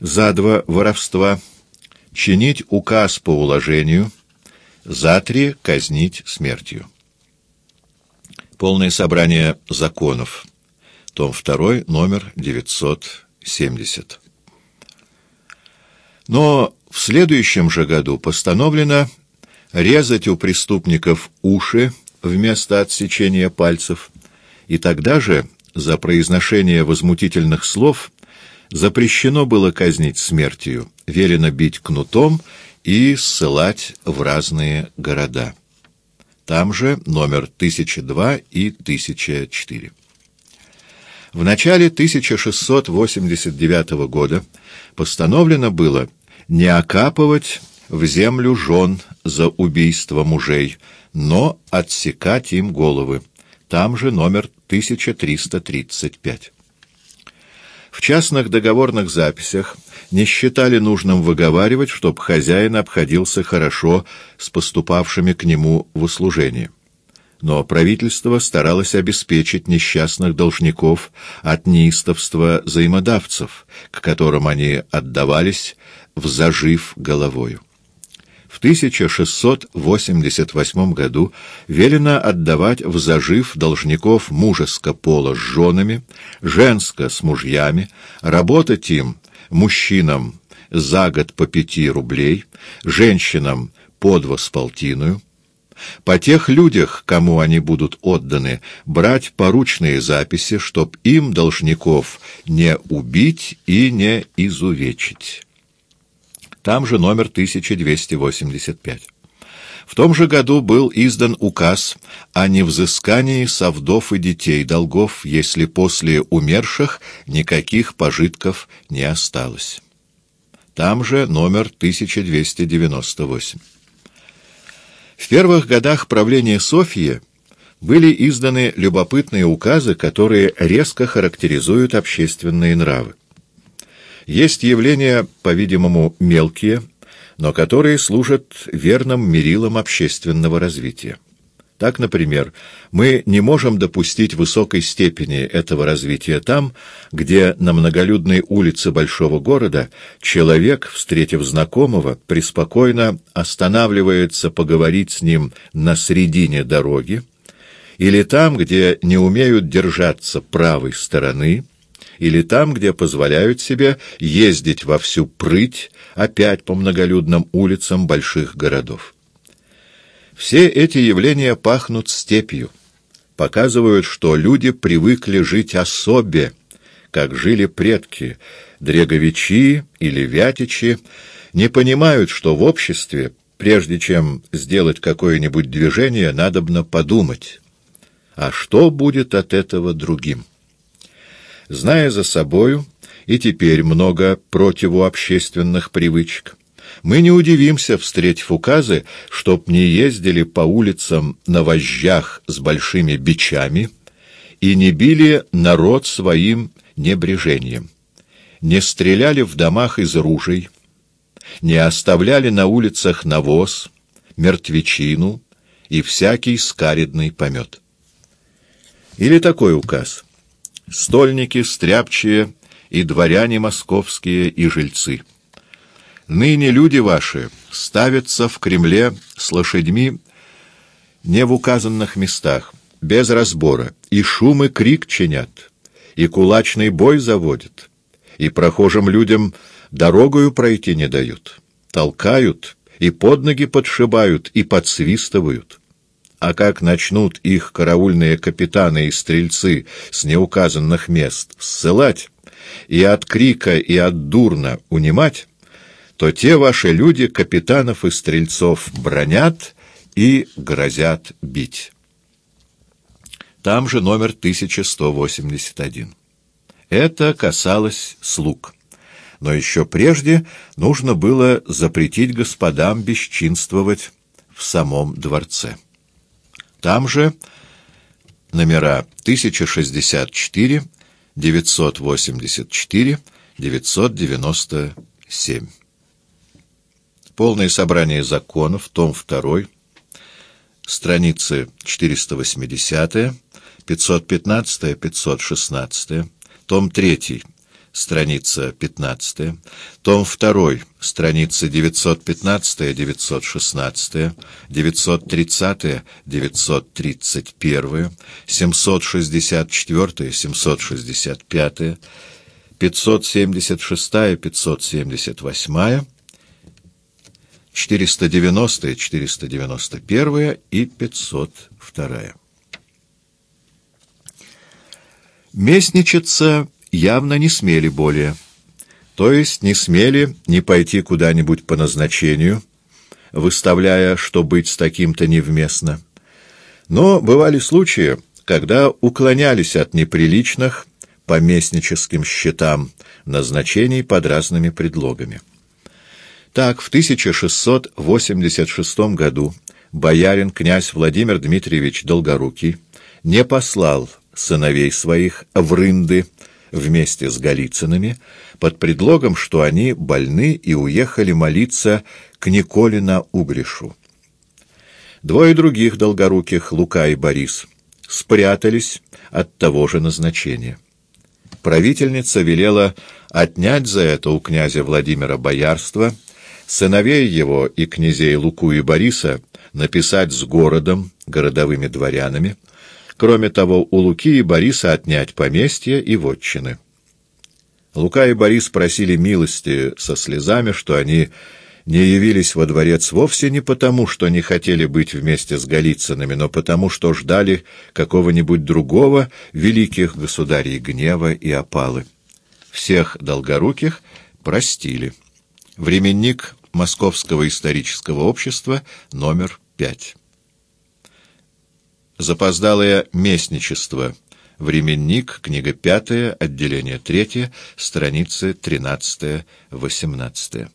за два воровства, чинить указ по уложению, за три казнить смертью. Полное собрание законов. Том 2, номер 970. Но в следующем же году постановлено резать у преступников уши вместо отсечения пальцев, и тогда же за произношение возмутительных слов запрещено было казнить смертью, велено бить кнутом и ссылать в разные города. Там же номер 1002 и 1004. В начале 1689 года постановлено было не окапывать в землю жен за убийство мужей, но отсекать им головы. Там же номер 1335. В частных договорных записях не считали нужным выговаривать, чтобы хозяин обходился хорошо с поступавшими к нему в услужение. Но правительство старалось обеспечить несчастных должников от неистовства взаимодавцев, к которым они отдавались в зажив головою. В 1688 году велено отдавать в зажив должников мужеско пола с женами, женско с мужьями, работать им, мужчинам, за год по пяти рублей, женщинам по два с полтиною, по тех людях, кому они будут отданы, брать поручные записи, чтоб им, должников, не убить и не изувечить. Там же номер 1285. В том же году был издан указ о невзыскании со вдов и детей долгов, если после умерших никаких пожитков не осталось. Там же номер 1298. В первых годах правления Софии были изданы любопытные указы, которые резко характеризуют общественные нравы. Есть явления, по-видимому, мелкие, но которые служат верным мерилом общественного развития. Так, например, мы не можем допустить высокой степени этого развития там, где на многолюдной улице большого города человек, встретив знакомого, преспокойно останавливается поговорить с ним на средине дороги, или там, где не умеют держаться правой стороны, или там, где позволяют себе ездить во всю прыть опять по многолюдным улицам больших городов. Все эти явления пахнут степью, показывают, что люди привыкли жить особе, как жили предки, дреговичи или вятичи, не понимают, что в обществе, прежде чем сделать какое-нибудь движение, надобно подумать, а что будет от этого другим? Зная за собою и теперь много противообщественных привычек, мы не удивимся, встретив указы, чтоб не ездили по улицам на вожжах с большими бичами и не били народ своим небрежением, не стреляли в домах из ружей, не оставляли на улицах навоз, мертвечину и всякий скаридный помет. Или такой указ — стольники, стряпчие и дворяне московские и жильцы. Ныне люди ваши ставятся в Кремле с лошадьми не в указанных местах, без разбора, и шум и крик чинят, и кулачный бой заводят, и прохожим людям дорогою пройти не дают, толкают, и под ноги подшибают, и подсвистывают а как начнут их караульные капитаны и стрельцы с неуказанных мест ссылать и от крика и от дурна унимать, то те ваши люди капитанов и стрельцов бронят и грозят бить. Там же номер 1181. Это касалось слуг. Но еще прежде нужно было запретить господам бесчинствовать в самом дворце. Там же номера 1064, 984, 997. Полное собрание законов, том 2, страницы 480, 515, 516, том 3, страница 15, том 2, страница 915-916, 930-931, 764-765, 576-578, 490, 491 и 502. Местничаться явно не смели более, то есть не смели не пойти куда-нибудь по назначению, выставляя, что быть с таким-то невместно. Но бывали случаи, когда уклонялись от неприличных по местническим счетам назначений под разными предлогами. Так, в 1686 году боярин князь Владимир Дмитриевич Долгорукий не послал сыновей своих в Рынды вместе с Голицынами под предлогом, что они больны и уехали молиться к Николе на Угришу. Двое других долгоруких, Лука и Борис, спрятались от того же назначения. Правительница велела отнять за это у князя Владимира боярство, сыновей его и князей Луку и Бориса написать с городом, городовыми дворянами, Кроме того, у Луки и Бориса отнять поместья и вотчины. Лука и Борис просили милости со слезами, что они не явились во дворец вовсе не потому, что не хотели быть вместе с Голицынами, но потому, что ждали какого-нибудь другого великих государей гнева и опалы. Всех долгоруких простили. Временник Московского исторического общества, номер пять. Запоздалое местничество. Временник, книга пятая, отделение третье, страницы тринадцатая, восемнадцатая.